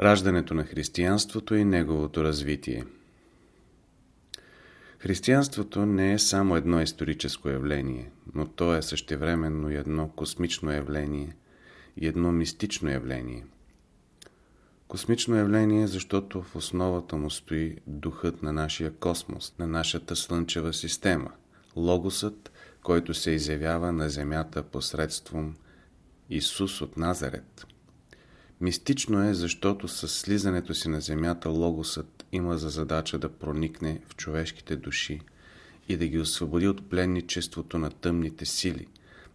Раждането на християнството и неговото развитие Християнството не е само едно историческо явление, но то е същевременно и едно космично явление и едно мистично явление. Космично явление, защото в основата му стои духът на нашия космос, на нашата Слънчева система, логосът, който се изявява на Земята посредством Исус от Назарет. Мистично е, защото с слизането си на земята Логосът има за задача да проникне в човешките души и да ги освободи от пленничеството на тъмните сили,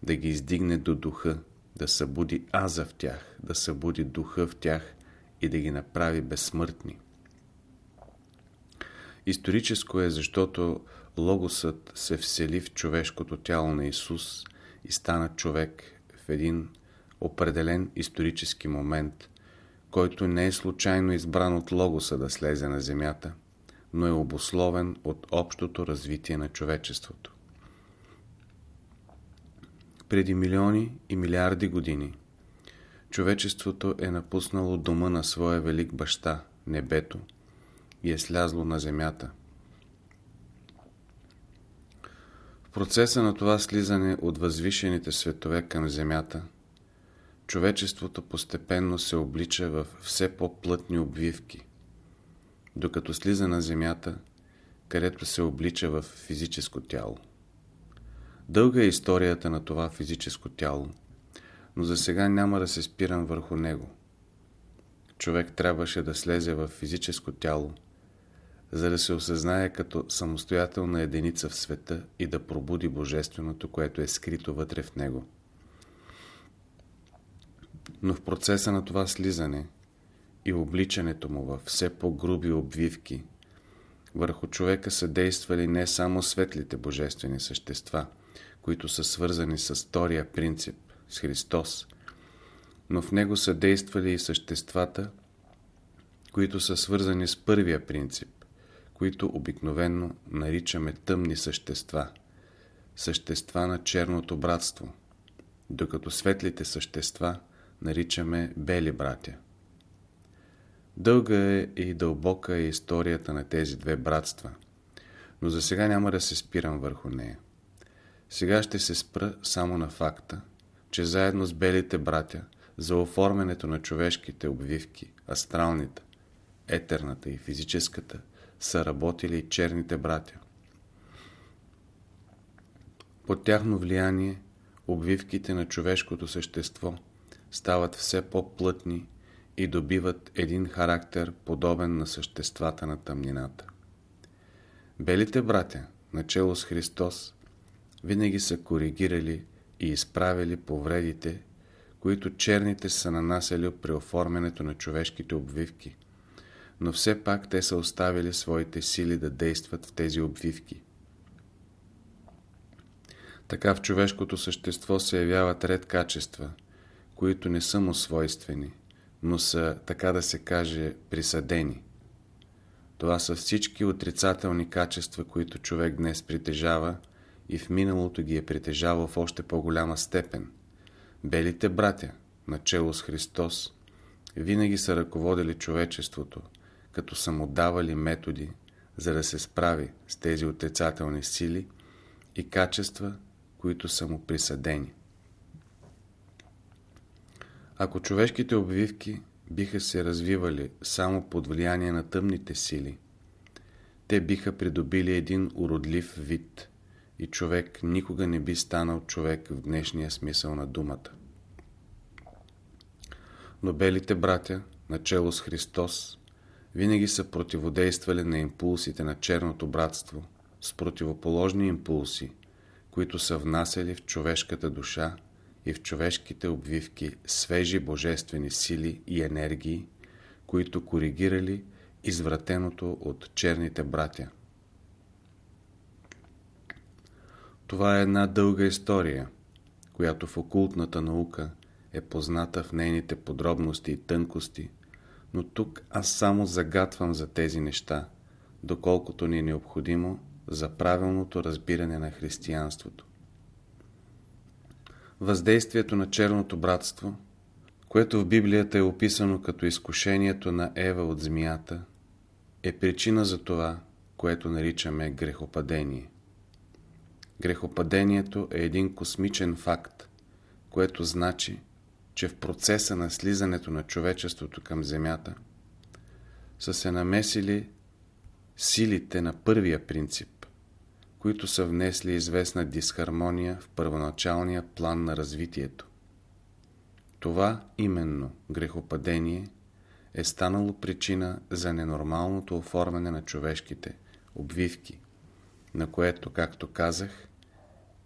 да ги издигне до духа, да събуди аза в тях, да събуди духа в тях и да ги направи безсмъртни. Историческо е, защото Логосът се всели в човешкото тяло на Исус и стана човек в един определен исторически момент, който не е случайно избран от Логоса да слезе на земята, но е обословен от общото развитие на човечеството. Преди милиони и милиарди години човечеството е напуснало дома на своя велик баща, небето, и е слязло на земята. В процеса на това слизане от възвишените светове към земята – човечеството постепенно се облича в все по-плътни обвивки, докато слиза на земята, където се облича в физическо тяло. Дълга е историята на това физическо тяло, но за сега няма да се спирам върху него. Човек трябваше да слезе в физическо тяло, за да се осъзнае като самостоятелна единица в света и да пробуди Божественото, което е скрито вътре в него. Но в процеса на това слизане и обличането му във все по-груби обвивки, върху човека са действали не само светлите божествени същества, които са свързани с втория принцип, с Христос, но в него са действали и съществата, които са свързани с първия принцип, които обикновенно наричаме тъмни същества, същества на черното братство, докато светлите същества – наричаме бели братя. Дълга е и дълбока е историята на тези две братства, но за сега няма да се спирам върху нея. Сега ще се спра само на факта, че заедно с белите братя за оформянето на човешките обвивки, астралните, етерната и физическата, са работили и черните братя. Под тяхно влияние обвивките на човешкото същество – стават все по-плътни и добиват един характер, подобен на съществата на тъмнината. Белите братя, начало с Христос, винаги са коригирали и изправили повредите, които черните са нанасяли при оформянето на човешките обвивки, но все пак те са оставили своите сили да действат в тези обвивки. Така в човешкото същество се явяват ред качества – които не са му свойствени, но са, така да се каже, присъдени. Това са всички отрицателни качества, които човек днес притежава и в миналото ги е притежавал в още по-голяма степен. Белите братя, начало с Христос, винаги са ръководили човечеството, като са му давали методи, за да се справи с тези отрицателни сили и качества, които са му присъдени. Ако човешките обвивки биха се развивали само под влияние на тъмните сили, те биха придобили един уродлив вид и човек никога не би станал човек в днешния смисъл на думата. Но белите братя, начало с Христос, винаги са противодействали на импулсите на черното братство с противоположни импулси, които са внасяли в човешката душа и в човешките обвивки свежи божествени сили и енергии, които коригирали извратеното от черните братя. Това е една дълга история, която в окултната наука е позната в нейните подробности и тънкости, но тук аз само загатвам за тези неща, доколкото ни е необходимо за правилното разбиране на християнството. Въздействието на черното братство, което в Библията е описано като изкушението на Ева от змията, е причина за това, което наричаме грехопадение. Грехопадението е един космичен факт, което значи, че в процеса на слизането на човечеството към Земята са се намесили силите на първия принцип, които са внесли известна дисхармония в първоначалния план на развитието. Това именно грехопадение е станало причина за ненормалното оформяне на човешките обвивки, на което, както казах,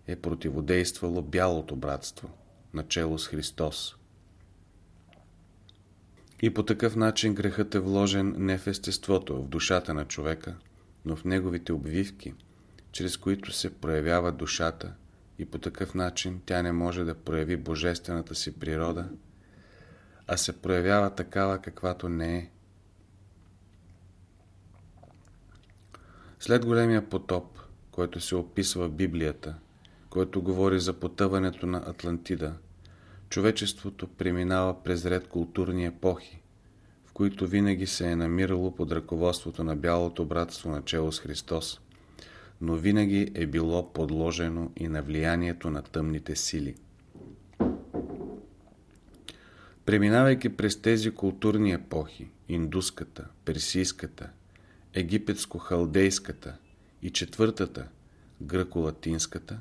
е противодействало бялото братство, начало с Христос. И по такъв начин грехът е вложен не в естеството, в душата на човека, но в неговите обвивки, чрез които се проявява душата и по такъв начин тя не може да прояви божествената си природа, а се проявява такава каквато не е. След големия потоп, който се описва в Библията, който говори за потъването на Атлантида, човечеството преминава през ред културни епохи, в които винаги се е намирало под ръководството на Бялото братство начало с Христос, но винаги е било подложено и на влиянието на тъмните сили. Преминавайки през тези културни епохи, индуската, персийската, египетско-халдейската и четвъртата, гръко-латинската,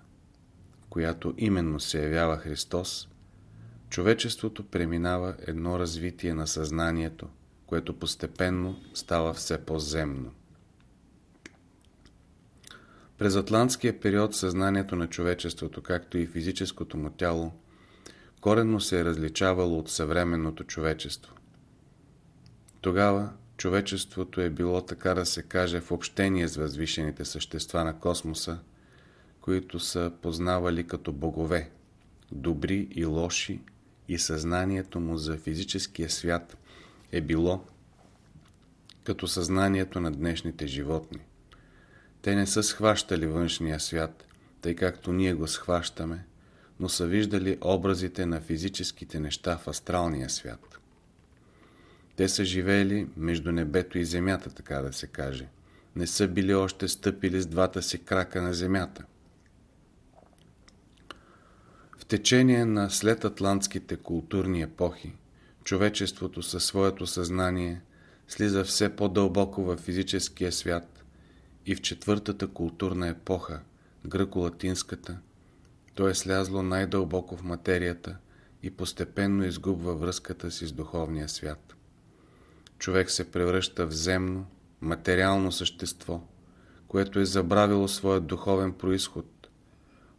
която именно се явява Христос, човечеството преминава едно развитие на съзнанието, което постепенно става все по-земно. През атлантския период съзнанието на човечеството, както и физическото му тяло, коренно се е различавало от съвременното човечество. Тогава човечеството е било, така да се каже, в общение с възвишените същества на космоса, които са познавали като богове, добри и лоши, и съзнанието му за физическия свят е било като съзнанието на днешните животни. Те не са схващали външния свят, тъй както ние го схващаме, но са виждали образите на физическите неща в астралния свят. Те са живеели между небето и земята, така да се каже. Не са били още стъпили с двата си крака на земята. В течение на следатлантските културни епохи, човечеството със своето съзнание слиза все по-дълбоко в физическия свят и в четвъртата културна епоха, гръко-латинската, то е слязло най-дълбоко в материята и постепенно изгубва връзката си с духовния свят. Човек се превръща в земно, материално същество, което е забравило своят духовен происход.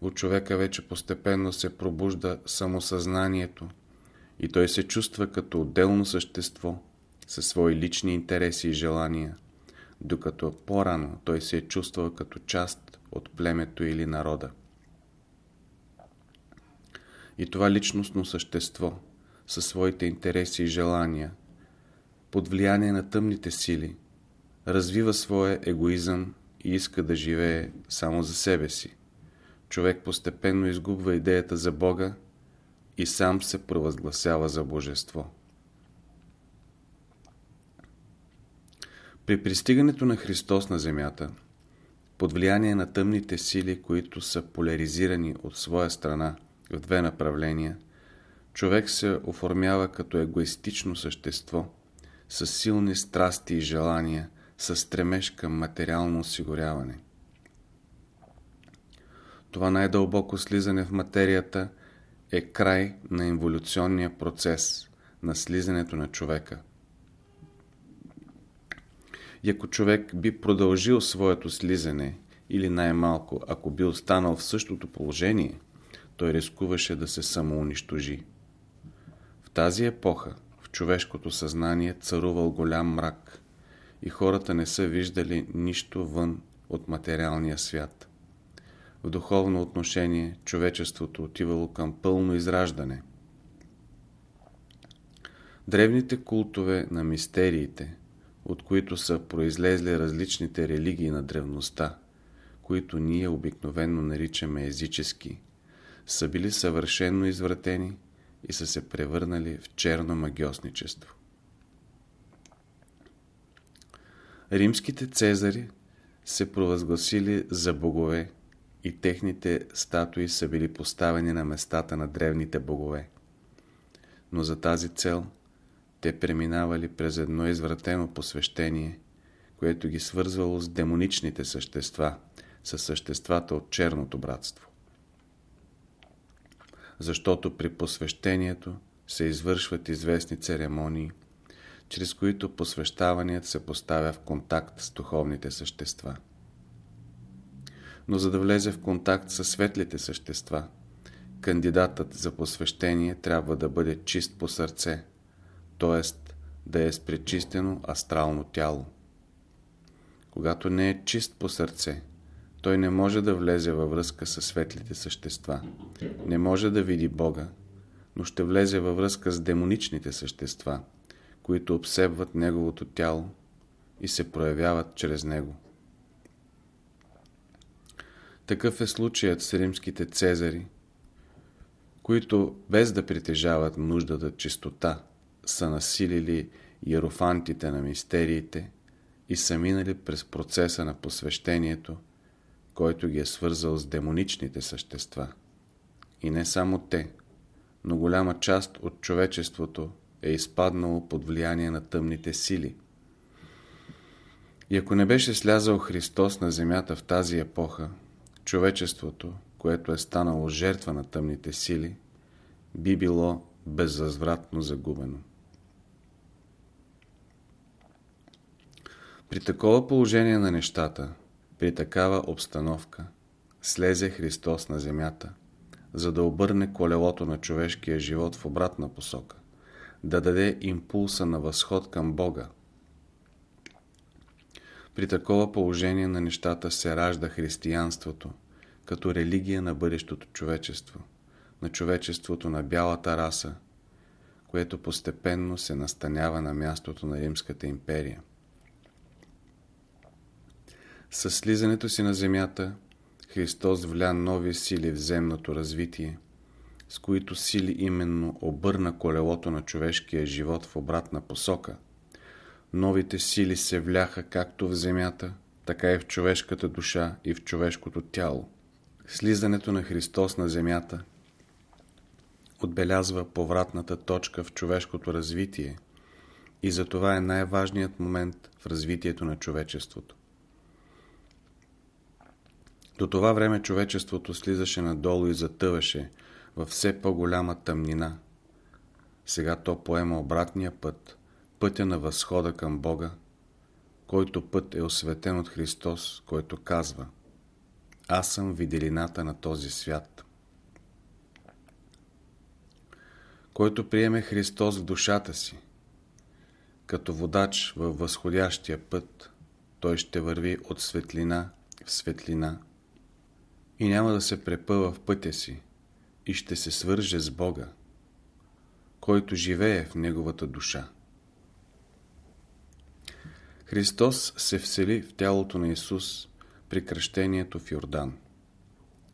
От човека вече постепенно се пробужда самосъзнанието и той се чувства като отделно същество със свои лични интереси и желания, докато по-рано той се е чувствал като част от племето или народа. И това личностно същество, със своите интереси и желания, под влияние на тъмните сили, развива своя егоизъм и иска да живее само за себе си. Човек постепенно изгубва идеята за Бога и сам се провъзгласява за божество. При пристигането на Христос на земята, под влияние на тъмните сили, които са поляризирани от своя страна в две направления, човек се оформява като егоистично същество, с силни страсти и желания, с стремеж към материално осигуряване. Това най-дълбоко слизане в материята е край на инволюционния процес на слизането на човека. И ако човек би продължил своето слизане, или най-малко, ако би останал в същото положение, той рискуваше да се самоунищожи. В тази епоха в човешкото съзнание царувал голям мрак и хората не са виждали нищо вън от материалния свят. В духовно отношение човечеството отивало към пълно израждане. Древните култове на мистериите, от които са произлезли различните религии на древността, които ние обикновенно наричаме езически, са били съвършенно извратени и са се превърнали в черно магиосничество. Римските цезари се провъзгласили за богове и техните статуи са били поставени на местата на древните богове. Но за тази цел те преминавали през едно извратено посвещение, което ги свързвало с демоничните същества, с съществата от черното братство. Защото при посвещението се извършват известни церемонии, чрез които посвещаваният се поставя в контакт с духовните същества. Но за да влезе в контакт с светлите същества, кандидатът за посвещение трябва да бъде чист по сърце, т.е. да е с пречистено астрално тяло. Когато не е чист по сърце, той не може да влезе във връзка с светлите същества, не може да види Бога, но ще влезе във връзка с демоничните същества – които обсебват неговото тяло и се проявяват чрез него. Такъв е случаят с римските цезари, които без да притежават нуждата чистота, са насилили иерофантите на мистериите и са минали през процеса на посвещението, който ги е свързал с демоничните същества. И не само те, но голяма част от човечеството е изпаднало под влияние на тъмните сили. И ако не беше слязал Христос на земята в тази епоха, човечеството, което е станало жертва на тъмните сили, би било безвъзвратно загубено. При такова положение на нещата, при такава обстановка, слезе Христос на земята, за да обърне колелото на човешкия живот в обратна посока да даде импулса на възход към Бога. При такова положение на нещата се ражда християнството, като религия на бъдещото човечество, на човечеството на бялата раса, което постепенно се настанява на мястото на Римската империя. С слизането си на земята, Христос вля нови сили в земното развитие – с които сили именно обърна колелото на човешкия живот в обратна посока. Новите сили се вляха както в земята, така и в човешката душа и в човешкото тяло. Слизането на Христос на земята отбелязва повратната точка в човешкото развитие и затова е най-важният момент в развитието на човечеството. До това време човечеството слизаше надолу и затъваше – във все по-голяма тъмнина. Сега то поема обратния път, пътя на възхода към Бога, който път е осветен от Христос, който казва Аз съм виделината на този свят. Който приеме Христос в душата си, като водач във възходящия път, той ще върви от светлина в светлина и няма да се препъва в пътя си, и ще се свърже с Бога, който живее в неговата душа. Христос се всели в тялото на Исус при кръщението в Йордан.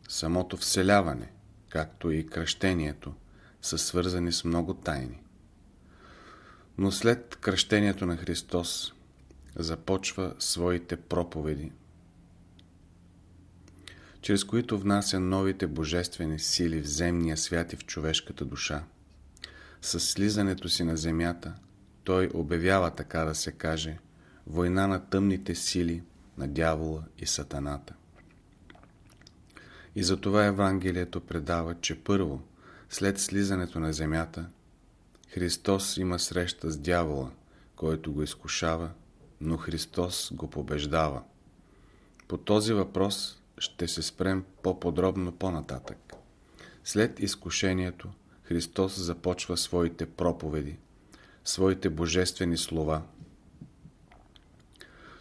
Самото вселяване, както и кръщението, са свързани с много тайни. Но след кръщението на Христос започва своите проповеди – чрез които внася новите божествени сили в земния свят и в човешката душа. С слизането си на земята, той обявява, така да се каже, война на тъмните сили, на дявола и сатаната. И затова Евангелието предава, че първо, след слизането на земята, Христос има среща с дявола, който го изкушава, но Христос го побеждава. По този въпрос ще се спрем по-подробно по-нататък. След изкушението Христос започва своите проповеди, своите божествени слова,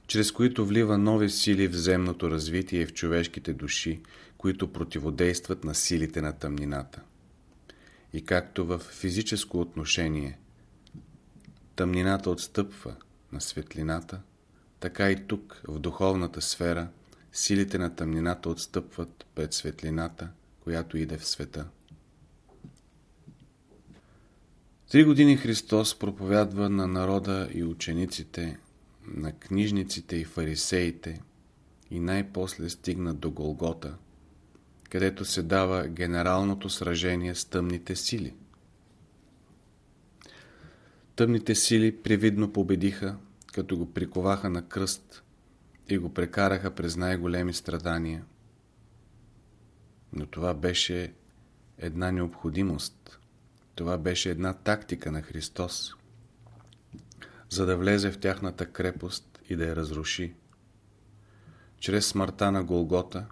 чрез които влива нови сили в земното развитие и в човешките души, които противодействат на силите на тъмнината. И както в физическо отношение тъмнината отстъпва на светлината, така и тук, в духовната сфера – Силите на тъмнината отстъпват пред светлината, която иде в света. Три години Христос проповядва на народа и учениците, на книжниците и фарисеите и най-после стигна до Голгота, където се дава генералното сражение с тъмните сили. Тъмните сили привидно победиха, като го приковаха на кръст и го прекараха през най-големи страдания. Но това беше една необходимост. Това беше една тактика на Христос, за да влезе в тяхната крепост и да я разруши. Чрез смъртта на Голгота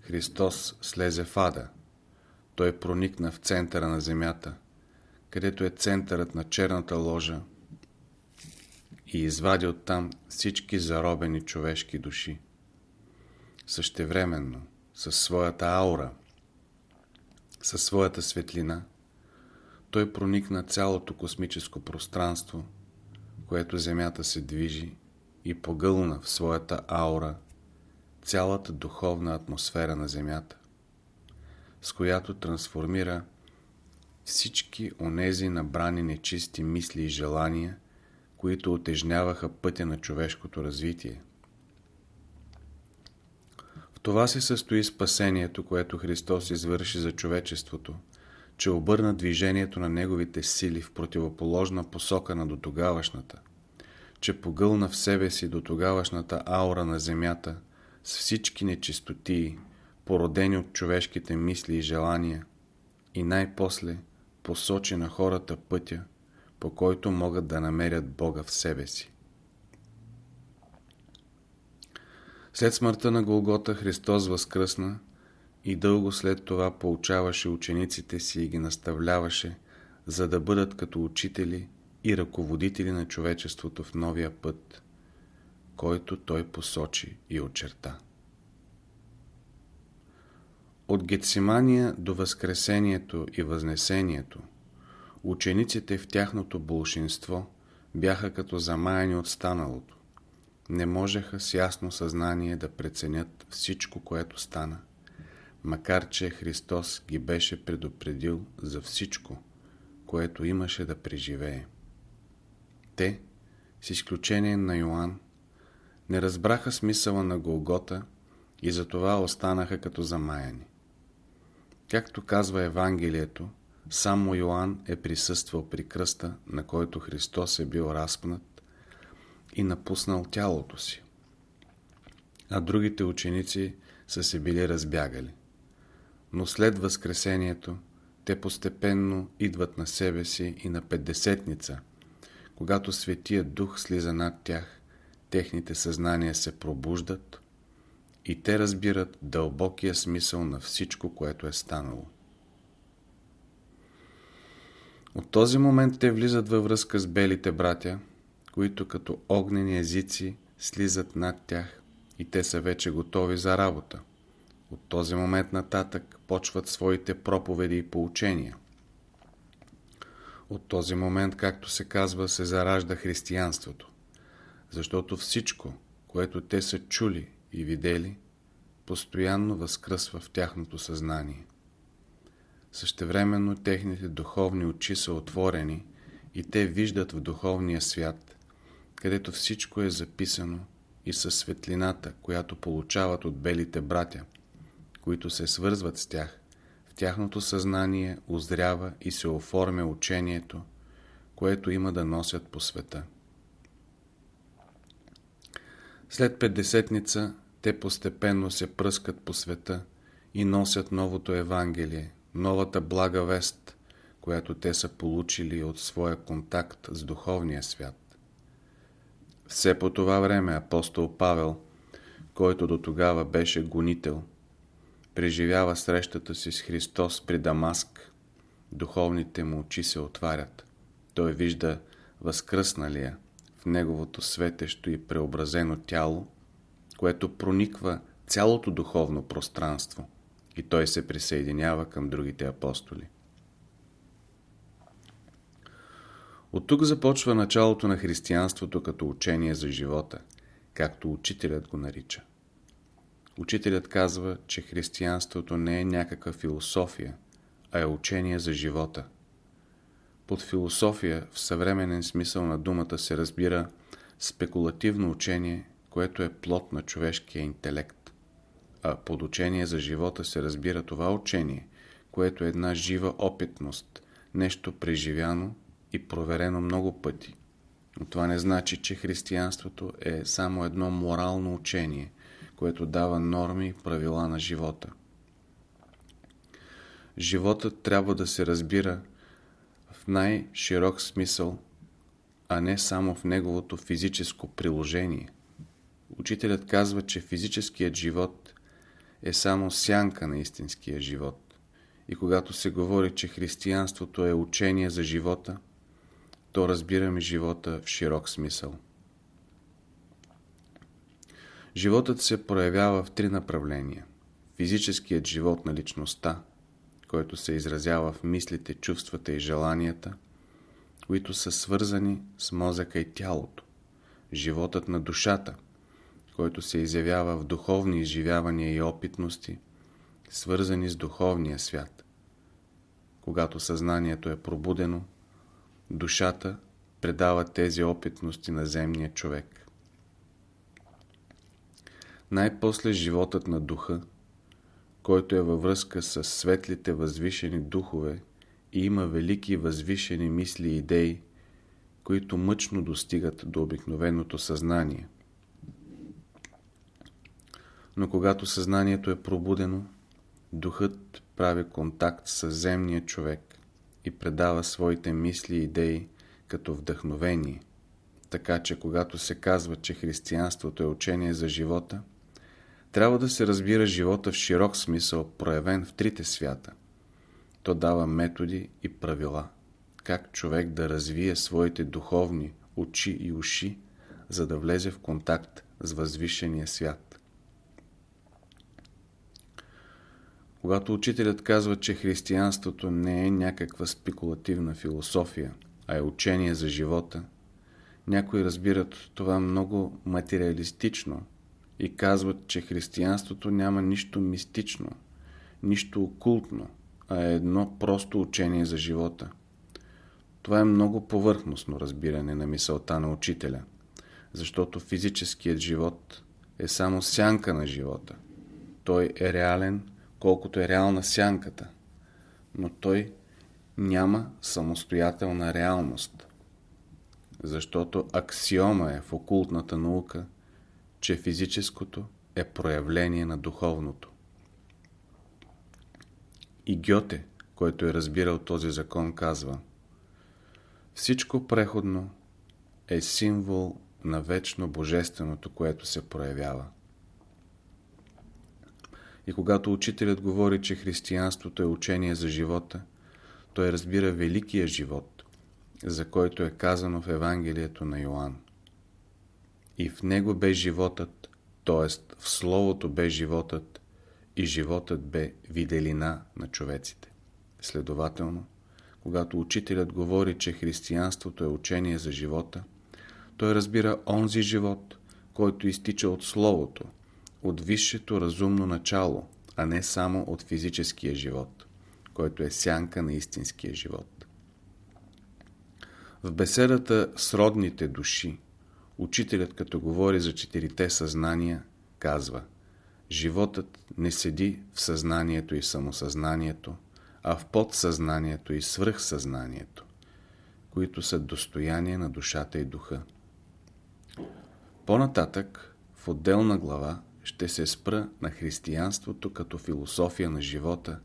Христос слезе в ада. Той проникна в центъра на земята, където е центърът на черната ложа и извади оттам всички заробени човешки души. Същевременно, със своята аура, със своята светлина, той проникна цялото космическо пространство, което Земята се движи и погълна в своята аура цялата духовна атмосфера на Земята, с която трансформира всички онези набрани нечисти мисли и желания, които отежняваха пътя на човешкото развитие. В това се състои спасението, което Христос извърши за човечеството, че обърна движението на неговите сили в противоположна посока на дотогавашната, че погълна в себе си дотогавашната аура на земята с всички нечистотии, породени от човешките мисли и желания, и най-после посочи на хората пътя, по който могат да намерят Бога в себе си. След смъртта на Голгота Христос възкръсна и дълго след това поучаваше учениците си и ги наставляваше, за да бъдат като учители и ръководители на човечеството в новия път, който той посочи и очерта. От Гетсимания до Възкресението и Възнесението, учениците в тяхното болшинство бяха като замаяни от станалото. Не можеха с ясно съзнание да преценят всичко, което стана макар че Христос ги беше предупредил за всичко, което имаше да преживее. Те, с изключение на Йоанн, не разбраха смисъла на Голгота и затова останаха като замаяни. Както казва Евангелието, само Йоанн е присъствал при кръста, на който Христос е бил разпнат и напуснал тялото си, а другите ученици са се били разбягали но след Възкресението те постепенно идват на себе си и на Петдесетница. Когато Светия Дух слиза над тях, техните съзнания се пробуждат и те разбират дълбокия смисъл на всичко, което е станало. От този момент те влизат във връзка с белите братя, които като огнени езици слизат над тях и те са вече готови за работа. От този момент нататък почват своите проповеди и поучения. От този момент, както се казва, се заражда християнството. Защото всичко, което те са чули и видели, постоянно възкръсва в тяхното съзнание. Същевременно техните духовни очи са отворени и те виждат в духовния свят, където всичко е записано и със светлината, която получават от белите братя – които се свързват с тях, в тяхното съзнание озрява и се оформя учението, което има да носят по света. След Петдесетница те постепенно се пръскат по света и носят новото Евангелие, новата блага вест, която те са получили от своя контакт с духовния свят. Все по това време апостол Павел, който до тогава беше гонител, преживява срещата си с Христос при Дамаск, духовните му очи се отварят. Той вижда възкръсналия в неговото светещо и преобразено тяло, което прониква цялото духовно пространство и той се присъединява към другите апостоли. От тук започва началото на християнството като учение за живота, както учителят го нарича. Учителят казва, че християнството не е някаква философия, а е учение за живота. Под философия в съвременен смисъл на думата се разбира спекулативно учение, което е плод на човешкия интелект. А под учение за живота се разбира това учение, което е една жива опитност, нещо преживяно и проверено много пъти. Но това не значи, че християнството е само едно морално учение, което дава норми и правила на живота. Животът трябва да се разбира в най-широк смисъл, а не само в неговото физическо приложение. Учителят казва, че физическият живот е само сянка на истинския живот. И когато се говори, че християнството е учение за живота, то разбираме живота в широк смисъл. Животът се проявява в три направления. Физическият живот на личността, който се изразява в мислите, чувствата и желанията, които са свързани с мозъка и тялото. Животът на душата, който се изявява в духовни изживявания и опитности, свързани с духовния свят. Когато съзнанието е пробудено, душата предава тези опитности на земния човек. Най-после животът на духа, който е във връзка с светлите възвишени духове и има велики възвишени мисли и идеи, които мъчно достигат до обикновеното съзнание. Но когато съзнанието е пробудено, духът прави контакт с земния човек и предава своите мисли и идеи като вдъхновение. Така че когато се казва, че християнството е учение за живота, трябва да се разбира живота в широк смисъл, проявен в трите свята. То дава методи и правила, как човек да развие своите духовни очи и уши, за да влезе в контакт с възвишения свят. Когато учителят казва, че християнството не е някаква спекулативна философия, а е учение за живота, някои разбират това много материалистично и казват, че християнството няма нищо мистично, нищо окултно, а е едно просто учение за живота. Това е много повърхностно разбиране на мисълта на учителя, защото физическият живот е само сянка на живота. Той е реален, колкото е реална сянката, но той няма самостоятелна реалност, защото аксиома е в окултната наука, че физическото е проявление на духовното. И Гьоте, който е разбирал този закон, казва Всичко преходно е символ на вечно божественото, което се проявява. И когато учителят говори, че християнството е учение за живота, той разбира великия живот, за който е казано в Евангелието на Йоанн. И в него бе животът, т.е. в Словото бе животът, и животът бе виделина на човеците. Следователно, когато учителят говори, че християнството е учение за живота, той разбира онзи живот, който изтича от Словото, от висшето разумно начало, а не само от физическия живот, който е сянка на истинския живот. В беседата с родните души, учителят като говори за четирите съзнания, казва Животът не седи в съзнанието и самосъзнанието, а в подсъзнанието и свръхсъзнанието, които са достояние на душата и духа. По-нататък, в отделна глава, ще се спра на християнството като философия на живота,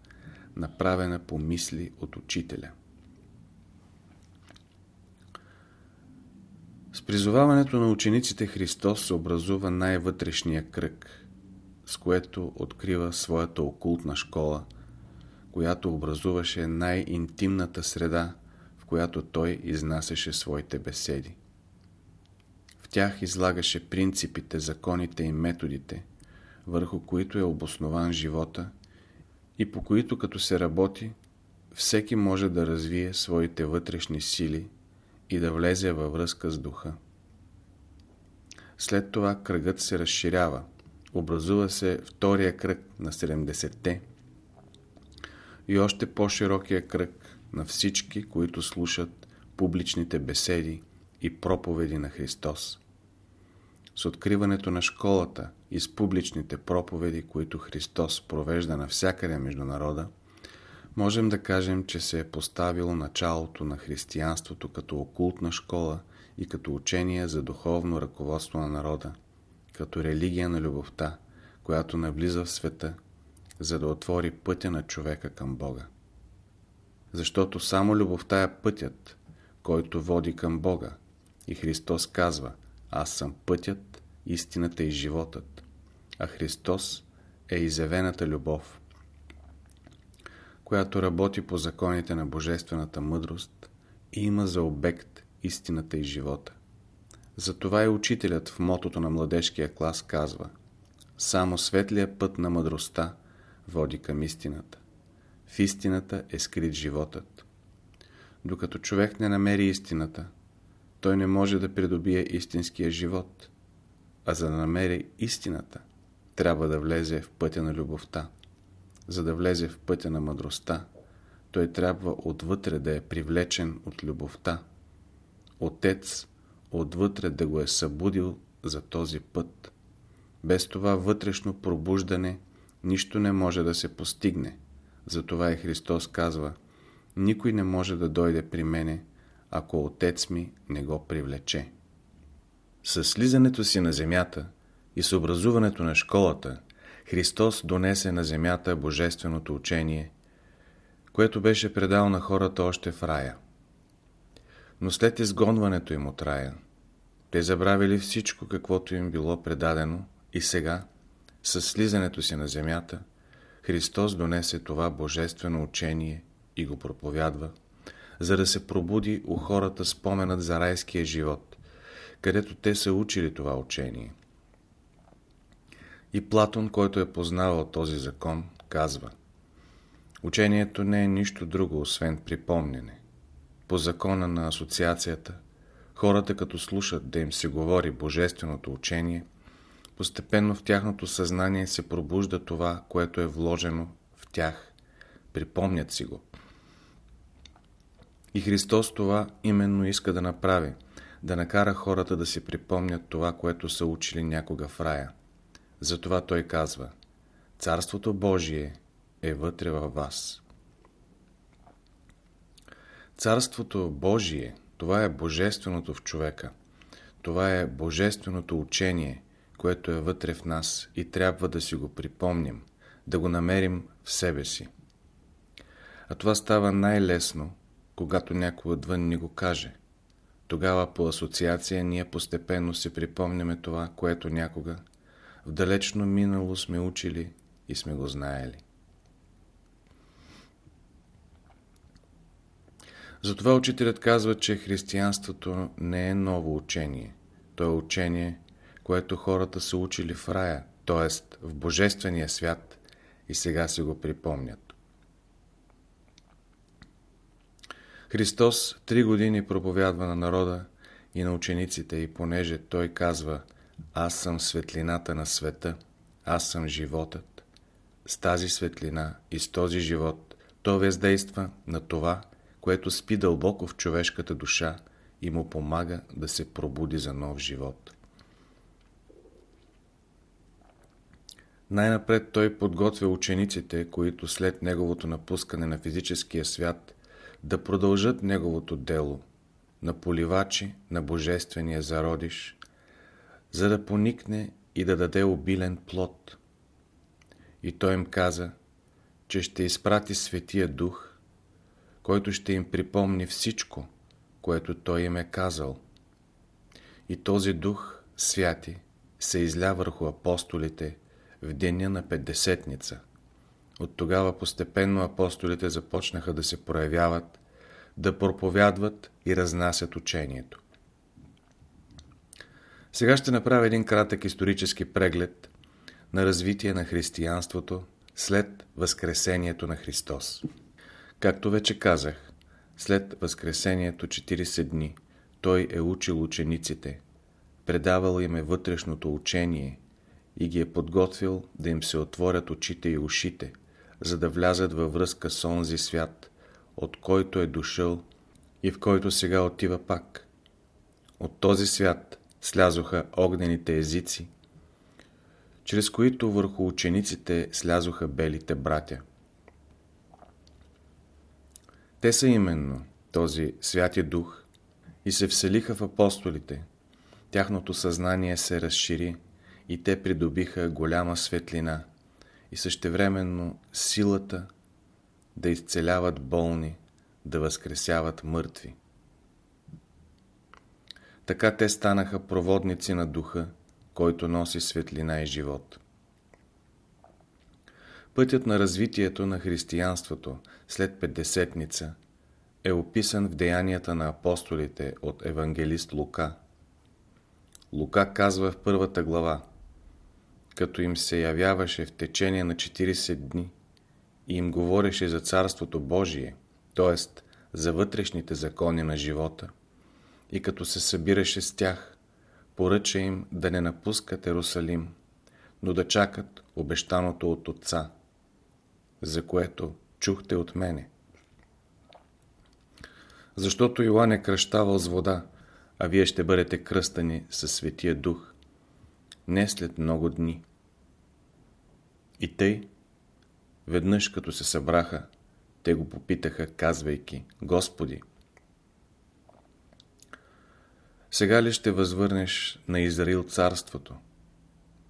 направена по мисли от учителя. С призоваването на учениците Христос се образува най-вътрешния кръг, с което открива своята окултна школа, която образуваше най-интимната среда, в която той изнасяше своите беседи. В тях излагаше принципите, законите и методите, върху които е обоснован живота и по които като се работи, всеки може да развие своите вътрешни сили и да влезе във връзка с духа. След това кръгът се разширява, образува се втория кръг на 70-те и още по-широкия кръг на всички, които слушат публичните беседи и проповеди на Христос. С откриването на школата и с публичните проповеди, които Христос провежда навсякъде между народа, можем да кажем, че се е поставило началото на християнството като окултна школа и като учение за духовно ръководство на народа, като религия на любовта, която навлиза в света, за да отвори пътя на човека към Бога. Защото само любовта е пътят, който води към Бога. И Христос казва, аз съм пътят, истината и животът. А Христос е изявената любов, която работи по законите на божествената мъдрост и има за обект истината и живота. Затова и учителят в мотото на младежкия клас казва Само светлия път на мъдростта води към истината. В истината е скрит животът. Докато човек не намери истината, той не може да придобие истинския живот, а за да намери истината, трябва да влезе в пътя на любовта. За да влезе в пътя на мъдростта, той трябва отвътре да е привлечен от любовта. Отец отвътре да го е събудил за този път. Без това вътрешно пробуждане нищо не може да се постигне. Затова и Христос казва, никой не може да дойде при мене, ако Отец ми не го привлече. С слизането си на земята и с образуването на школата, Христос донесе на земята божественото учение, което беше предал на хората още в рая. Но след изгонването им от рая, те забравили всичко, каквото им било предадено и сега, с слизането си на земята, Христос донесе това божествено учение и го проповядва, за да се пробуди у хората споменът за райския живот, където те са учили това учение. И Платон, който е познавал този закон, казва Учението не е нищо друго, освен припомнене. По закона на асоциацията, хората като слушат да им се говори божественото учение, постепенно в тяхното съзнание се пробужда това, което е вложено в тях. Припомнят си го. И Христос това именно иска да направи, да накара хората да си припомнят това, което са учили някога в рая. Затова Той казва, Царството Божие е вътре във вас. Царството Божие, това е Божественото в човека. Това е Божественото учение, което е вътре в нас и трябва да си го припомним, да го намерим в себе си. А това става най-лесно, когато някой отвън ни го каже. Тогава по асоциация ние постепенно си припомняме това, което някога в далечно минало сме учили и сме го знаели. Затова учителят казва, че християнството не е ново учение. То е учение, което хората са учили в рая, т.е. в Божествения свят и сега се го припомнят. Христос три години проповядва на народа и на учениците и понеже Той казва Аз съм светлината на света, аз съм животът. С тази светлина и с този живот Той въздейства на това, което спи дълбоко в човешката душа и му помага да се пробуди за нов живот. Най-напред той подготвя учениците, които след неговото напускане на физическия свят да продължат неговото дело на поливачи на божествения зародиш, за да поникне и да даде обилен плод. И той им каза, че ще изпрати Светия Дух, който ще им припомни всичко, което той им е казал. И този Дух, святи, се изля върху апостолите в деня на Петдесетница – от тогава постепенно апостолите започнаха да се проявяват, да проповядват и разнасят учението. Сега ще направя един кратък исторически преглед на развитие на християнството след Възкресението на Христос. Както вече казах, след Възкресението 40 дни той е учил учениците, предавал им е вътрешното учение и ги е подготвил да им се отворят очите и ушите – за да влязат във връзка с онзи свят, от който е дошъл и в който сега отива пак. От този свят слязоха огнените езици, чрез които върху учениците слязоха белите братя. Те са именно този Святи Дух и се вселиха в апостолите. Тяхното съзнание се разшири и те придобиха голяма светлина и същевременно силата да изцеляват болни, да възкресяват мъртви. Така те станаха проводници на духа, който носи светлина и живот. Пътят на развитието на християнството след Петдесетница е описан в деянията на апостолите от евангелист Лука. Лука казва в първата глава, като им се явяваше в течение на 40 дни и им говореше за Царството Божие, т.е. за вътрешните закони на живота, и като се събираше с тях, поръча им да не напускат Ерусалим, но да чакат обещаното от Отца, за което чухте от мене. Защото Йоан е кръщавал с вода, а вие ще бъдете кръстани със Светия Дух, не след много дни. И тъй, веднъж като се събраха, те го попитаха, казвайки, Господи, сега ли ще възвърнеш на Израил царството?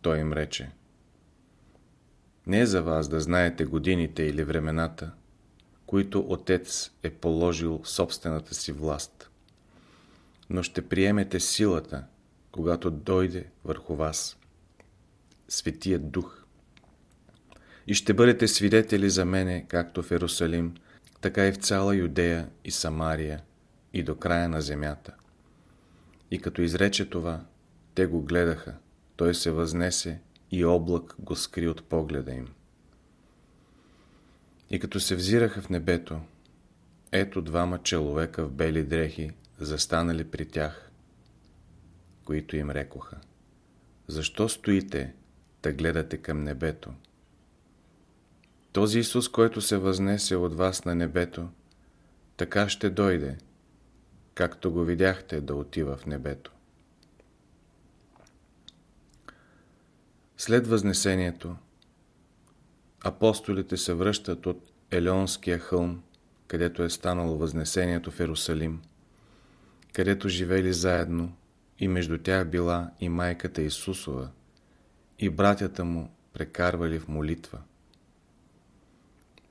Той им рече, не е за вас да знаете годините или времената, които Отец е положил собствената си власт, но ще приемете силата, когато дойде върху вас Светият Дух. И ще бъдете свидетели за мене, както в Ерусалим, така и в цяла Юдея и Самария и до края на земята. И като изрече това, те го гледаха, той се възнесе и облак го скри от погледа им. И като се взираха в небето, ето двама човека в бели дрехи, застанали при тях, които им рекоха. Защо стоите да гледате към небето? Този Исус, който се възнесе от вас на небето, така ще дойде, както го видяхте да отива в небето. След възнесението, апостолите се връщат от Елеонския хълм, където е станало възнесението в Ерусалим, където живели заедно и между тях била и майката Исусова, и братята му прекарвали в молитва.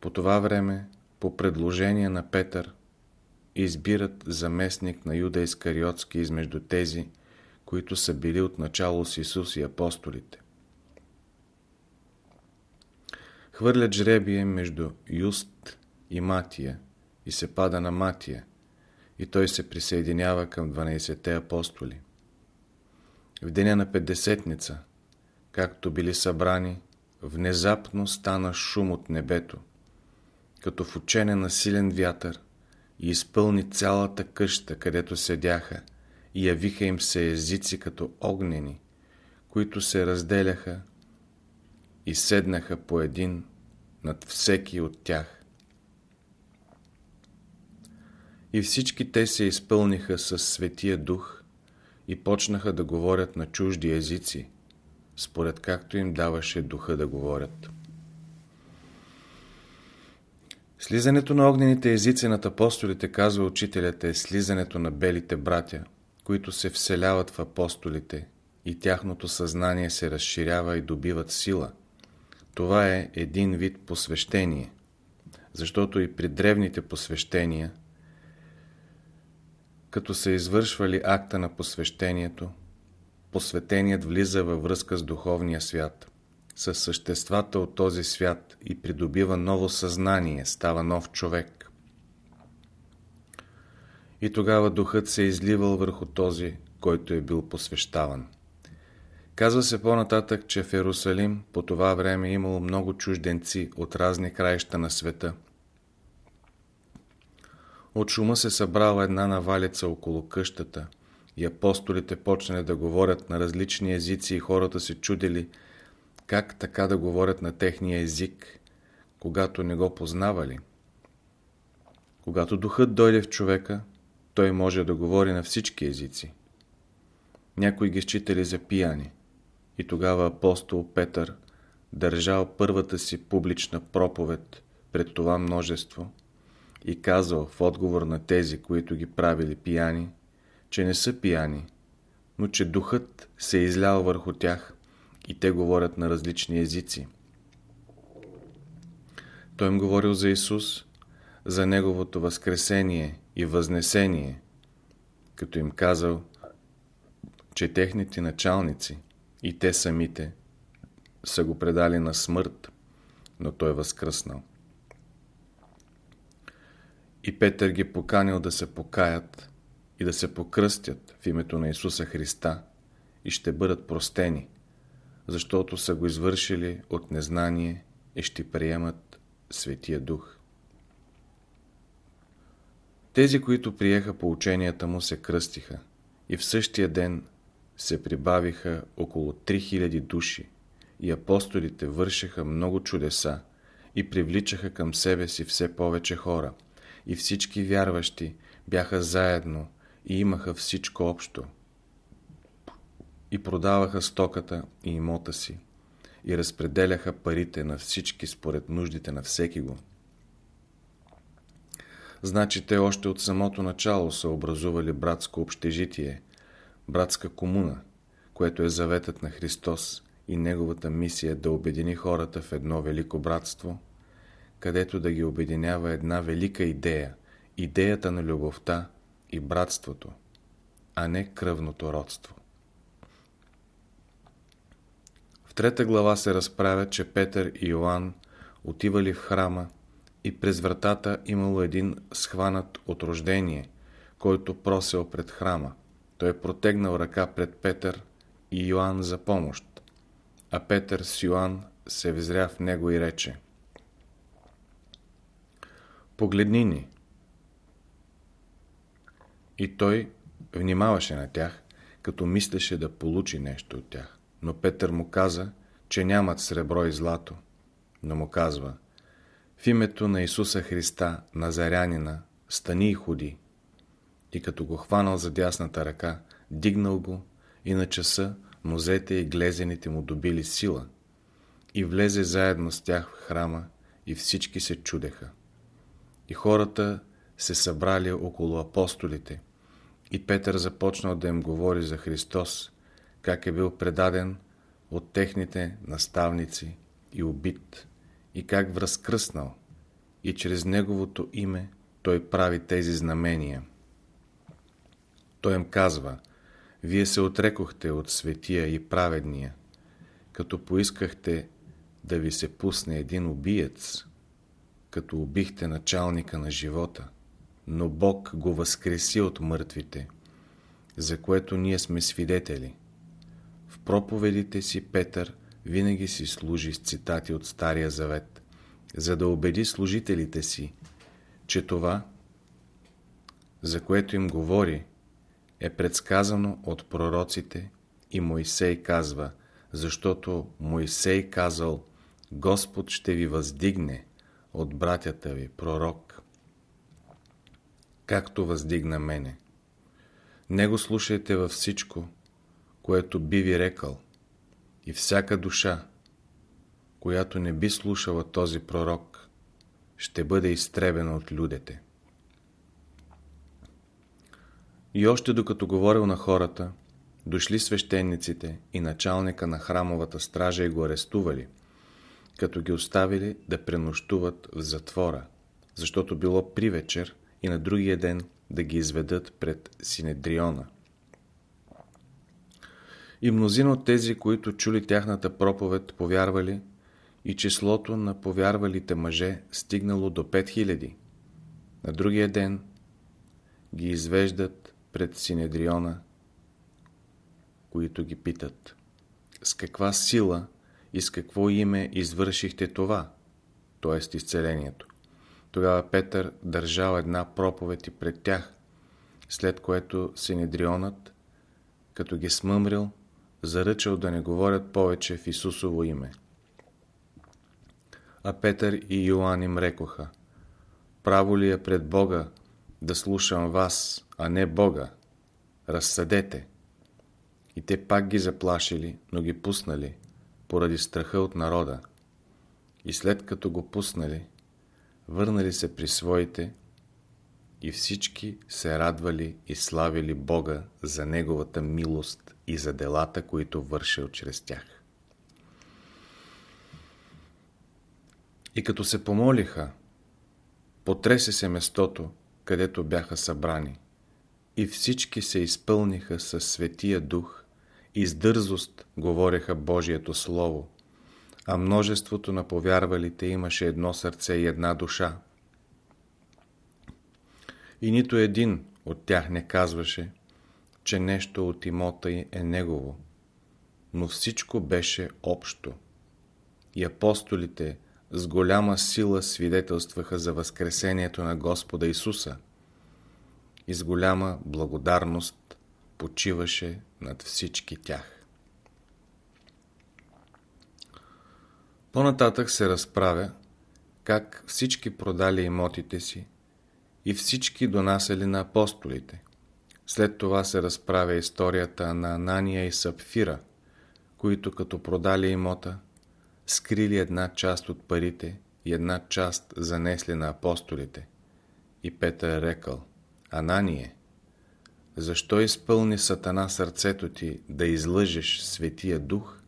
По това време, по предложение на Петър, избират заместник на Юда Искариотски измежду тези, които са били отначало с Исус и апостолите. Хвърлят жребие между Юст и Матия и се пада на Матия и той се присъединява към 12-те апостоли. В деня на Петдесетница, както били събрани, внезапно стана шум от небето, като в учене на силен вятър и изпълни цялата къща, където седяха, и явиха им се езици като огнени, които се разделяха и седнаха по един над всеки от тях. И всички те се изпълниха с Светия Дух и почнаха да говорят на чужди езици, според както им даваше Духа да говорят. Слизането на огнените езици над апостолите, казва учителят, е слизането на белите братя, които се вселяват в апостолите и тяхното съзнание се разширява и добиват сила. Това е един вид посвещение, защото и при древните посвещения, като са извършвали акта на посвещението, посветеният влиза във връзка с духовния свят с съществата от този свят и придобива ново съзнание, става нов човек. И тогава духът се е изливал върху този, който е бил посвещаван. Казва се по-нататък, че в Иерусалим по това време е имало много чужденци от разни краища на света. От шума се събрала една навалица около къщата и апостолите почнали да говорят на различни езици и хората се чудили – как така да говорят на техния език, когато не го познавали? Когато духът дойде в човека, той може да говори на всички езици. Някои ги считали за пияни. И тогава апостол Петър държал първата си публична проповед пред това множество и казал в отговор на тези, които ги правили пияни, че не са пияни, но че духът се е излял върху тях и те говорят на различни езици. Той им говорил за Исус, за Неговото възкресение и възнесение, като им казал, че техните началници и те самите са го предали на смърт, но той е възкръснал. И Петър ги поканил да се покаят и да се покръстят в името на Исуса Христа и ще бъдат простени, защото са го извършили от незнание и ще приемат Светия Дух. Тези, които приеха поученията му, се кръстиха и в същия ден се прибавиха около 3000 души и апостолите вършеха много чудеса и привличаха към себе си все повече хора и всички вярващи бяха заедно и имаха всичко общо и продаваха стоката и имота си и разпределяха парите на всички според нуждите на всеки го. Значи те още от самото начало са образували братско общежитие, братска комуна, което е заветът на Христос и неговата мисия да обедини хората в едно велико братство, където да ги обединява една велика идея, идеята на любовта и братството, а не кръвното родство. В трета глава се разправя, че Петър и Йоанн отивали в храма и през вратата имало един схванат от рождение, който просел пред храма. Той е протегнал ръка пред Петър и Йоанн за помощ, а Петър с Йоанн се взря в него и рече Погледни ни. И той внимаваше на тях, като мислеше да получи нещо от тях. Но Петър му каза, че нямат сребро и злато, но му казва – в името на Исуса Христа, Назарянина, стани и ходи. И като го хванал за дясната ръка, дигнал го и на часа нозете и глезените му добили сила. И влезе заедно с тях в храма и всички се чудеха. И хората се събрали около апостолите. И Петър започнал да им говори за Христос, как е бил предаден от техните наставници и убит и как възкръснал и чрез Неговото име Той прави тези знамения. Той им казва, вие се отрекохте от светия и праведния, като поискахте да ви се пусне един убиец, като убихте началника на живота, но Бог го възкреси от мъртвите, за което ние сме свидетели. В проповедите си Петър винаги си служи с цитати от Стария Завет, за да убеди служителите си, че това, за което им говори, е предсказано от пророците и Моисей казва, защото Моисей казал, Господ ще ви въздигне от братята ви, пророк, както въздигна мене. Него слушайте във всичко, което би ви рекал – и всяка душа, която не би слушала този пророк, ще бъде изтребена от людите. И още докато говорил на хората, дошли свещениците и началника на храмовата стража и го арестували, като ги оставили да пренощуват в затвора, защото било при вечер и на другия ден да ги изведат пред Синедриона. И мнозина от тези, които чули тяхната проповед, повярвали и числото на повярвалите мъже стигнало до 5000. На другия ден ги извеждат пред Синедриона, които ги питат с каква сила и с какво име извършихте това, т.е. изцелението. Тогава Петър държал една проповед и пред тях, след което Синедрионът, като ги смъмрил, заръчал да не говорят повече в Исусово име. А Петър и Йоанн им рекоха, право ли е пред Бога да слушам вас, а не Бога? Разсъдете. И те пак ги заплашили, но ги пуснали, поради страха от народа. И след като го пуснали, върнали се при своите и всички се радвали и славили Бога за Неговата милост и за делата, които вършил чрез тях. И като се помолиха, потресе се местото, където бяха събрани, и всички се изпълниха със Светия Дух и с дързост говореха Божието Слово, а множеството на повярвалите имаше едно сърце и една душа. И нито един от тях не казваше, че нещо от имота е негово, но всичко беше общо. И апостолите с голяма сила свидетелстваха за възкресението на Господа Исуса и с голяма благодарност почиваше над всички тях. По-нататък се разправя как всички продали имотите си и всички донасяли на апостолите. След това се разправя историята на Анания и Сапфира, които като продали имота, скрили една част от парите и една част занесли на апостолите. И Петър рекал, Анание, защо изпълни Сатана сърцето ти да излъжеш Светия Дух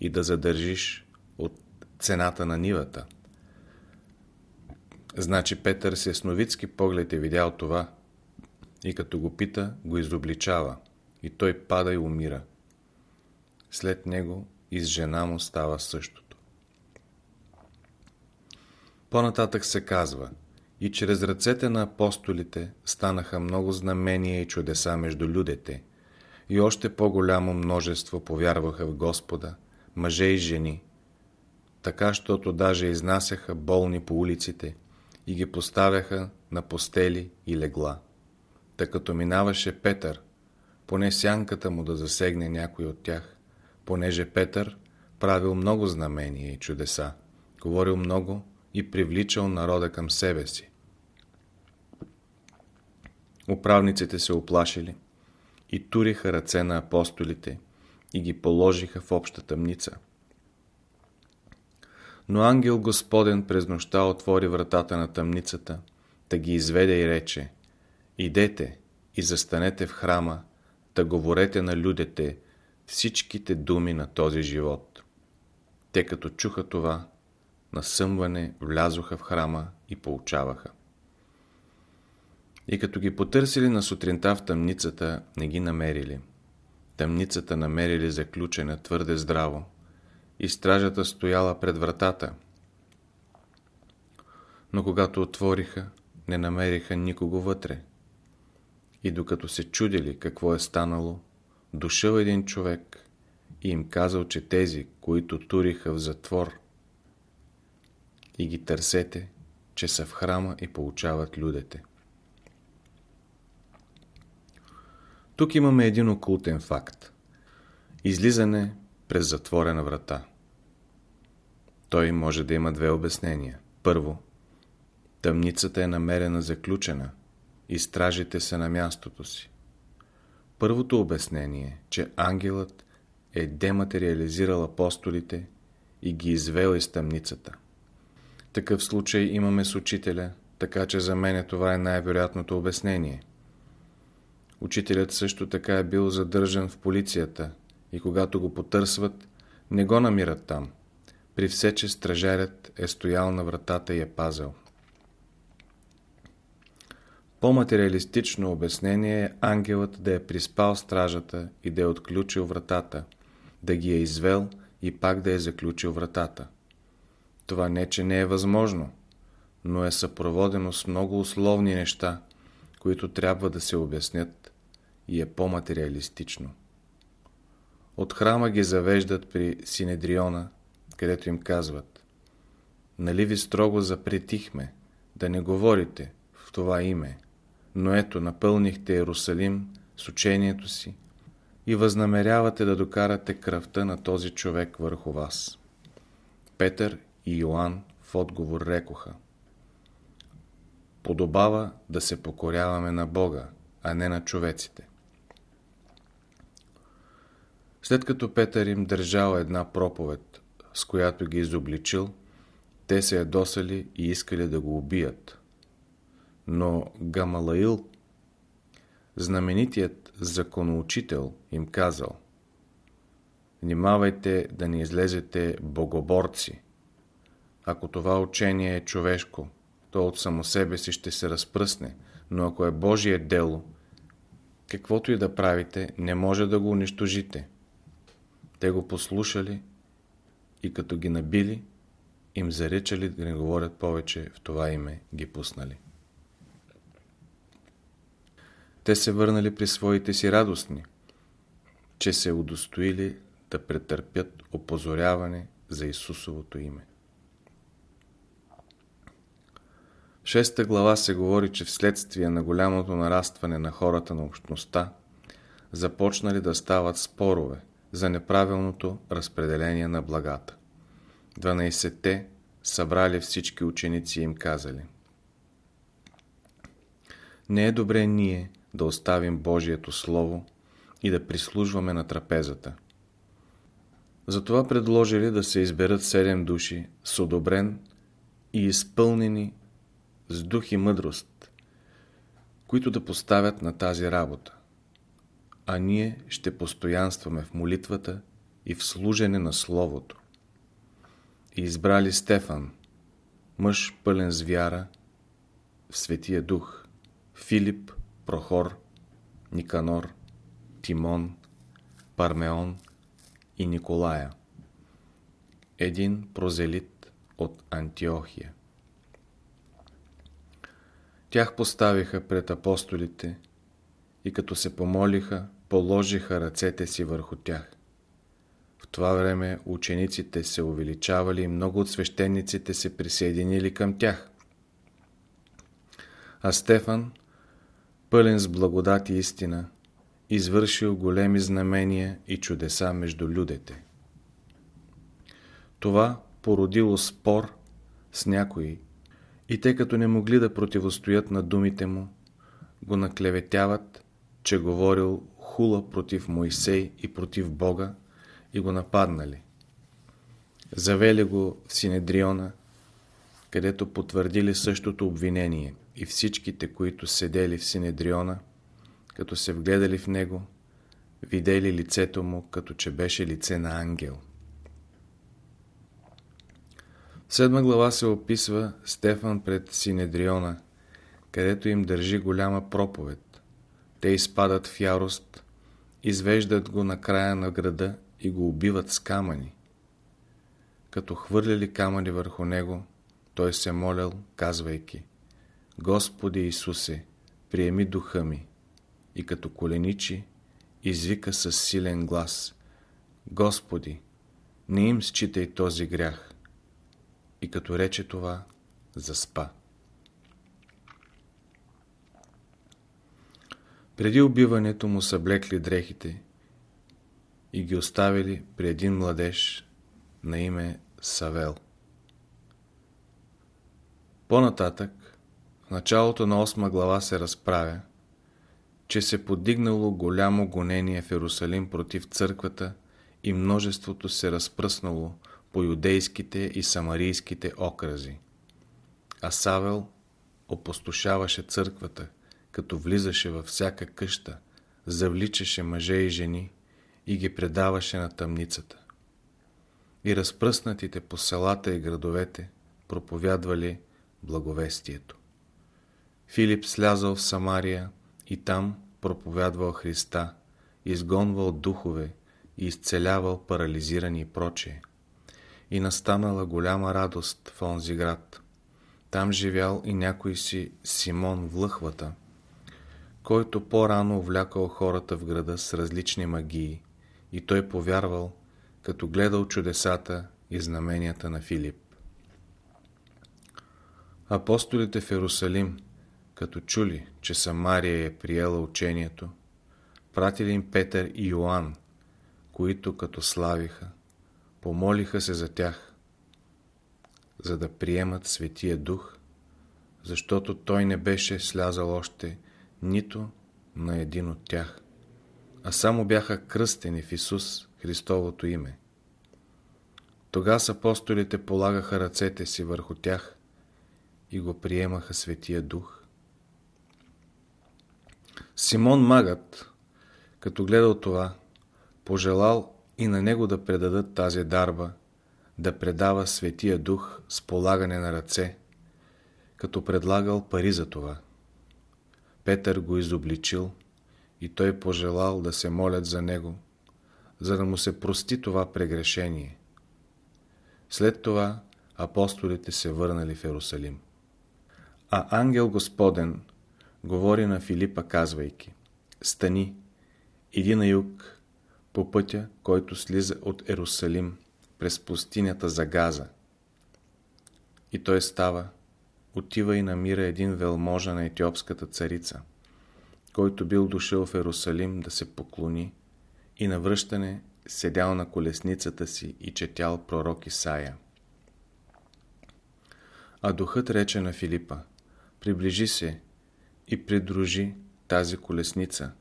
и да задържиш от цената на нивата? Значи Петър с ясновидски поглед е видял това и като го пита, го изобличава и той пада и умира. След него и с жена му става същото. По-нататък се казва и чрез ръцете на апостолите станаха много знамения и чудеса между людите и още по-голямо множество повярваха в Господа, мъже и жени, така, щото даже изнасяха болни по улиците и ги поставяха на постели и легла. Та като минаваше Петър, поне сянката му да засегне някой от тях, понеже Петър правил много знамения и чудеса, говорил много и привличал народа към себе си. Управниците се оплашили и туриха ръце на апостолите и ги положиха в обща тъмница. Но ангел Господен през нощта отвори вратата на тъмницата, да ги изведе и рече Идете и застанете в храма, да говорете на людите всичките думи на този живот. Те като чуха това, на съмване влязоха в храма и поучаваха. И като ги потърсили на сутринта в тъмницата, не ги намерили. Тъмницата намерили заключена твърде здраво и стражата стояла пред вратата. Но когато отвориха, не намериха никого вътре. И докато се чудили какво е станало, дошъл един човек и им казал, че тези, които туриха в затвор, и ги търсете, че са в храма и получават людите. Тук имаме един окултен факт. Излизане през затворена врата. Той може да има две обяснения. Първо, тъмницата е намерена заключена и стражите са на мястото си. Първото обяснение е, че ангелът е дематериализирал апостолите и ги извел из тъмницата. Такъв случай имаме с учителя, така че за мен това е най-вероятното обяснение. Учителят също така е бил задържан в полицията и когато го потърсват, не го намират там. При все, че стражарят е стоял на вратата и е пазил. По-материалистично обяснение е ангелът да е приспал стражата и да е отключил вратата, да ги е извел и пак да е заключил вратата. Това не, че не е възможно, но е съпроводено с много условни неща, които трябва да се обяснят и е по-материалистично. От храма ги завеждат при Синедриона, където им казват Нали ви строго запретихме да не говорите в това име, но ето напълнихте Иерусалим с учението си и възнамерявате да докарате кръвта на този човек върху вас. Петър и Йоанн в отговор рекоха подобава да се покоряваме на Бога, а не на човеците. След като Петър им държал една проповед, с която ги изобличил, те се ядосали и искали да го убият. Но Гамалаил, знаменитият законоучител, им казал Внимавайте да не излезете богоборци. Ако това учение е човешко, то от само себе си ще се разпръсне, но ако е Божие дело, каквото и да правите, не може да го унищожите. Те го послушали и като ги набили, им заричали да не говорят повече в това име ги пуснали. Те се върнали при своите си радостни, че се удостоили да претърпят опозоряване за Исусовото име. В шеста глава се говори, че вследствие на голямото нарастване на хората на общността започнали да стават спорове за неправилното разпределение на благата. 12-те събрали всички ученици и им казали Не е добре ние да оставим Божието Слово и да прислужваме на трапезата. Затова предложили да се изберат седем души с одобрен и изпълнени с дух и мъдрост, които да поставят на тази работа. А ние ще постоянстваме в молитвата и в служене на Словото и избрали Стефан, мъж пълен с вяра, в Светия Дух, Филип, Прохор, Никанор, Тимон, Пармеон и Николая. Един прозелит от Антиохия. Тях поставиха пред апостолите и като се помолиха, положиха ръцете си върху тях. В това време учениците се увеличавали и много от свещениците се присъединили към тях. А Стефан, пълен с благодат и истина, извършил големи знамения и чудеса между людите. Това породило спор с някои и те като не могли да противостоят на думите му, го наклеветяват, че говорил хула против Моисей и против Бога, и го нападнали. Завели го в Синедриона, където потвърдили същото обвинение и всичките, които седели в Синедриона, като се вгледали в него, видели лицето му, като че беше лице на ангел. Седма глава се описва Стефан пред Синедриона, където им държи голяма проповед. Те изпадат в ярост, извеждат го на края на града и го убиват с камъни. Като хвърляли камъни върху него, той се молял, казвайки Господи Исусе, приеми духа ми. И като коленичи, извика с силен глас Господи, не им считай този грях. И като рече това, заспа. Преди убиването му съблекли дрехите и ги оставили при един младеж на име Савел. По-нататък, в началото на 8 глава се разправя, че се подигнало голямо гонение в Иерусалим против църквата и множеството се разпръснало по юдейските и самарийските окрази. А Савел опустошаваше църквата, като влизаше във всяка къща, завличаше мъже и жени и ги предаваше на тъмницата. И разпръснатите по селата и градовете проповядвали благовестието. Филип слязал в Самария и там проповядвал Христа, изгонвал духове и изцелявал парализирани и прочее. И настанала голяма радост в онзи град. Там живял и някой си Симон в лъхвата, който по-рано влякал хората в града с различни магии и той повярвал, като гледал чудесата и знаменията на Филип. Апостолите в Иерусалим, като чули, че Самария е приела учението, пратили им Петър и Йоанн, които като славиха, помолиха се за тях, за да приемат Светия Дух, защото той не беше слязал още нито на един от тях, а само бяха кръстени в Исус Христовото име. Тогава апостолите полагаха ръцете си върху тях и го приемаха Светия Дух. Симон Магът, като гледал това, пожелал и на него да предадат тази дарба, да предава Светия Дух с полагане на ръце, като предлагал пари за това. Петър го изобличил и той пожелал да се молят за него, за да му се прости това прегрешение. След това апостолите се върнали в Ерусалим. А ангел Господен говори на Филипа, казвайки Стани, иди на юг, по пътя, който слиза от Ерусалим през пустинята за Газа. И той става, отива и намира един велможа на етиопската царица, който бил дошъл в Ерусалим да се поклони и на връщане седял на колесницата си и четял пророк Исаия. А духът рече на Филипа, приближи се и придружи тази колесница.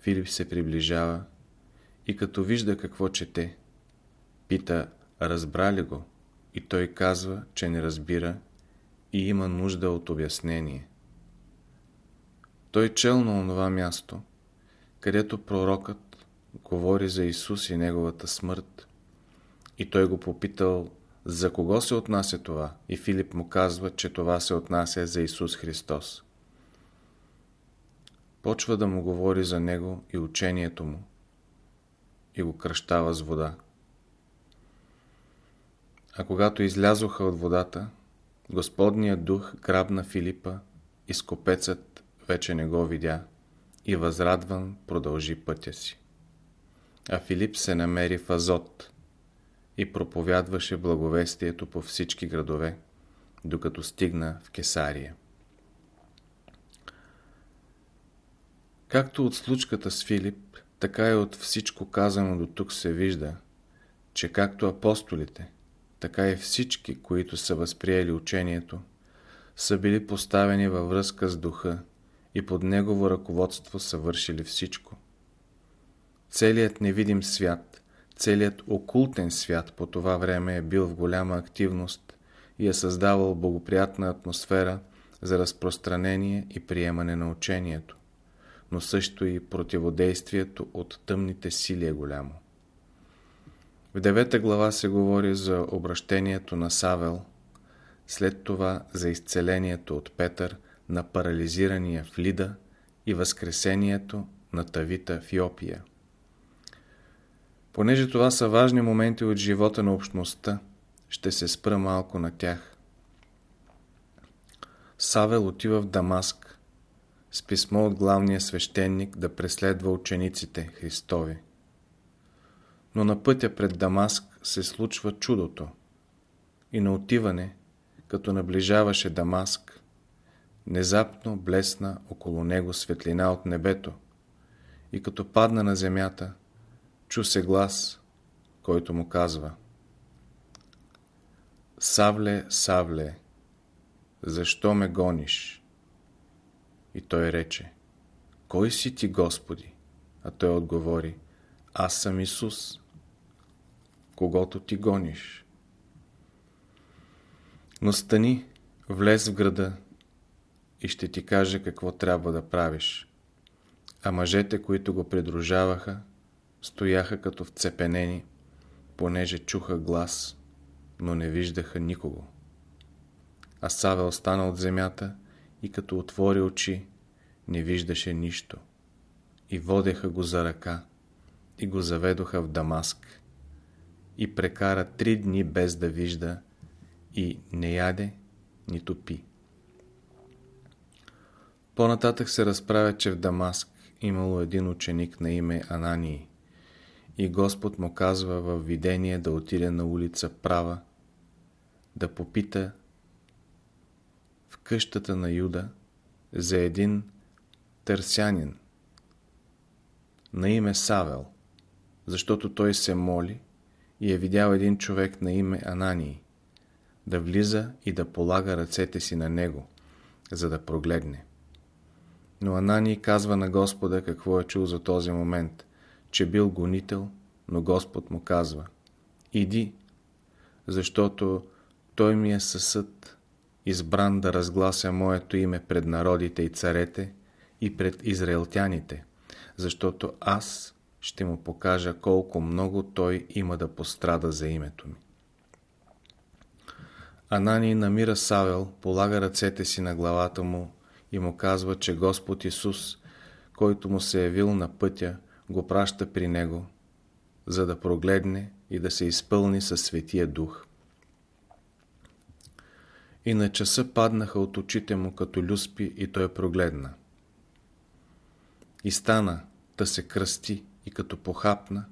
Филип се приближава и като вижда какво чете, пита, разбра ли го? И той казва, че не разбира и има нужда от обяснение. Той чел на онова място, където пророкът говори за Исус и Неговата смърт. И той го попитал, за кого се отнася това? И Филип му казва, че това се отнася за Исус Христос. Почва да му говори за Него и учението му и го кръщава с вода. А когато излязоха от водата, Господният дух грабна Филипа и скопецът вече не го видя и възрадван продължи пътя си. А Филип се намери в Азот и проповядваше благовестието по всички градове, докато стигна в Кесария. Както от случката с Филип, така и от всичко казано до тук се вижда, че както апостолите, така и всички, които са възприели учението, са били поставени във връзка с духа и под негово ръководство са вършили всичко. Целият невидим свят, целият окултен свят по това време е бил в голяма активност и е създавал благоприятна атмосфера за разпространение и приемане на учението, но също и противодействието от тъмните сили е голямо. В девета глава се говори за обращението на Савел, след това за изцелението от Петър на парализирания в Лида и възкресението на Тавита в Йопия. Понеже това са важни моменти от живота на общността, ще се спра малко на тях. Савел отива в Дамаск с писмо от главния свещеник да преследва учениците Христови. Но на пътя пред Дамаск се случва чудото. И на отиване, като наближаваше Дамаск, незапно блесна около него светлина от небето и като падна на земята, чу се глас, който му казва Савле, Савле, защо ме гониш? И той рече Кой си ти, Господи? А той отговори Аз съм Исус, когато ти гониш. Но стани, влез в града и ще ти каже какво трябва да правиш. А мъжете, които го придружаваха, стояха като вцепенени, понеже чуха глас, но не виждаха никого. А Савел стана от земята и като отвори очи, не виждаше нищо. И водеха го за ръка и го заведоха в Дамаск и прекара три дни без да вижда и не яде, нито пи. По-нататък се разправя, че в Дамаск имало един ученик на име Анании и Господ му казва в видение да отиде на улица Права, да попита къщата на Юда за един търсянин на име Савел, защото той се моли и е видял един човек на име Анании, да влиза и да полага ръцете си на него, за да прогледне. Но Анани казва на Господа какво е чул за този момент, че бил гонител, но Господ му казва Иди, защото той ми е съсъд, избран да разглася моето име пред народите и царете и пред израелтяните, защото аз ще му покажа колко много той има да пострада за името ми. Анани намира Савел, полага ръцете си на главата му и му казва, че Господ Исус, който му се е явил на пътя, го праща при него, за да прогледне и да се изпълни със Светия Дух. И на часа паднаха от очите му като люспи и той прогледна. И стана да се кръсти и като похапна,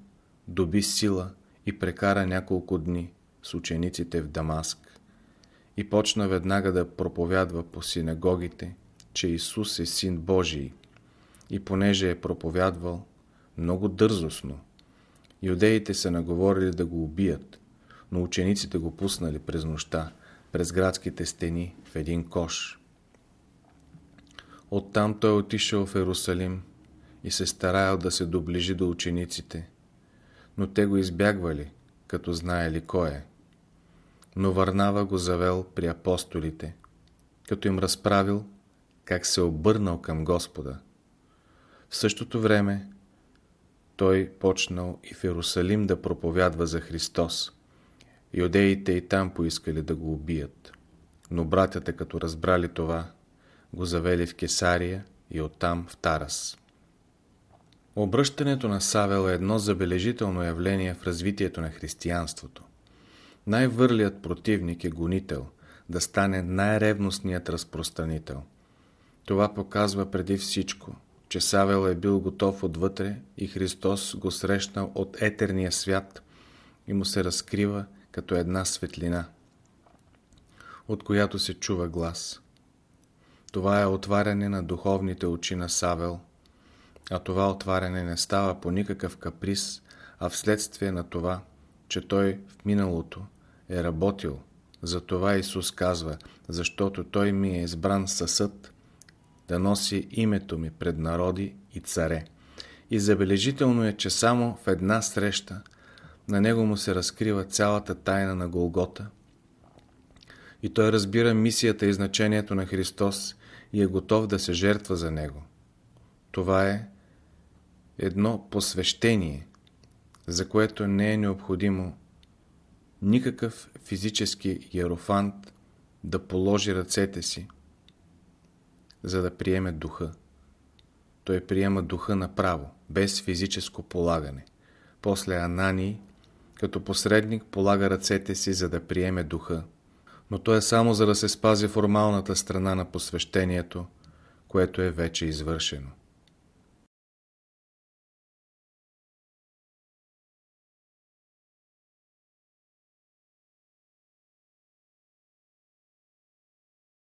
доби сила и прекара няколко дни с учениците в Дамаск и почна веднага да проповядва по синагогите, че Исус е Син Божий. И понеже е проповядвал много дързостно, юдеите се наговорили да го убият, но учениците го пуснали през нощта, през градските стени в един кош. Оттам той отишъл в Ерусалим и се стараял да се доближи до учениците, но те го избягвали, като знаели кой е. Но Варнава го завел при апостолите, като им разправил как се обърнал към Господа. В същото време той почнал и в Иерусалим да проповядва за Христос. Юдеите и там поискали да го убият. Но братята, като разбрали това, го завели в Кесария и оттам в Тарас. Обръщането на Савел е едно забележително явление в развитието на християнството. Най-върлият противник е гонител, да стане най-ревностният разпространител. Това показва преди всичко, че Савел е бил готов отвътре и Христос го срещнал от етерния свят и му се разкрива като една светлина, от която се чува глас. Това е отваряне на духовните очи на Савел, а това отваряне не става по никакъв каприз, а вследствие на това, че той в миналото е работил. Затова Исус казва, защото Той ми е избран със съд, да носи името ми пред народи и царе. И забележително е, че само в една среща на него му се разкрива цялата тайна на Голгота и той разбира мисията и значението на Христос и е готов да се жертва за него. Това е едно посвещение, за което не е необходимо никакъв физически иерофант да положи ръцете си, за да приеме духа. Той приема духа направо, без физическо полагане. После Анани, като посредник, полага ръцете си, за да приеме духа. Но то е само за да се спази формалната страна на посвещението, което е вече извършено.